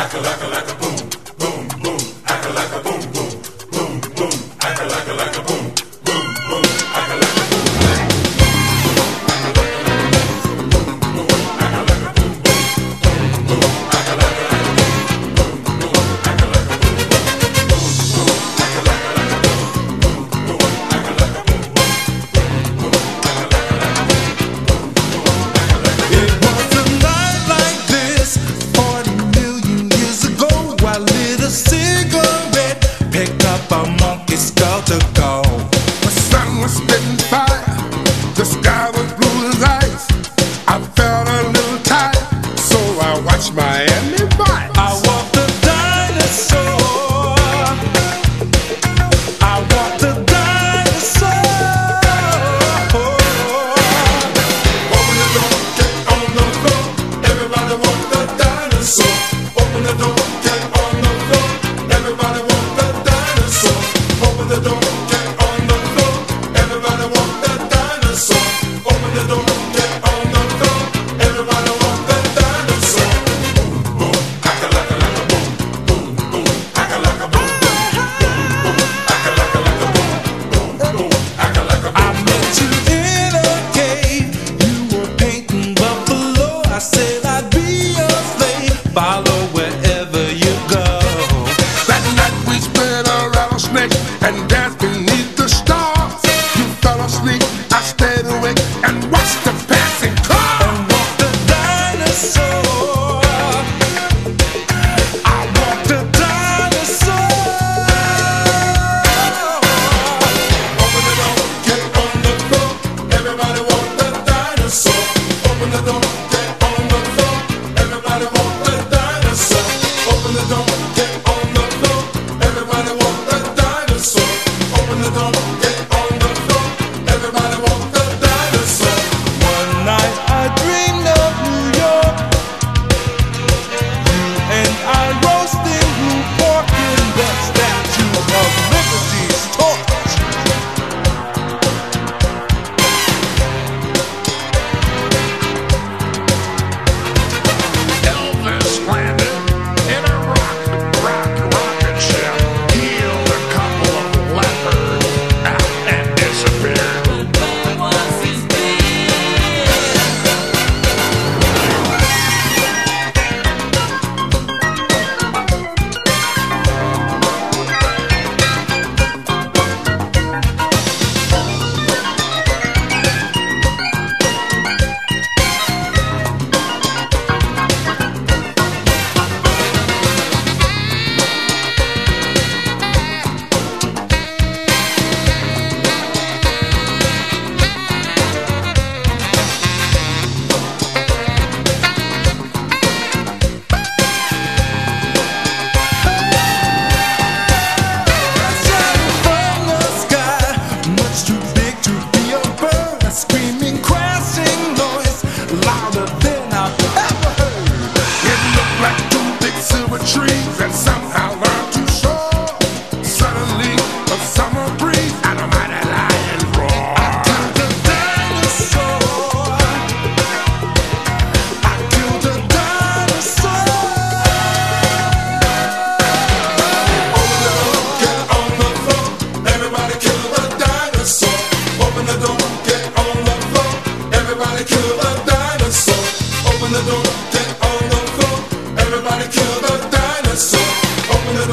Akalaka like a Miami. follow wherever you go. That night we spread a rattlesnake and danced beneath the stars. You fell asleep, I stayed awake and watched the passing car. The dinosaur. I walked the dinosaur. Open the door, get on the floor. Everybody the dinosaur. Open the door. the door.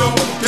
on.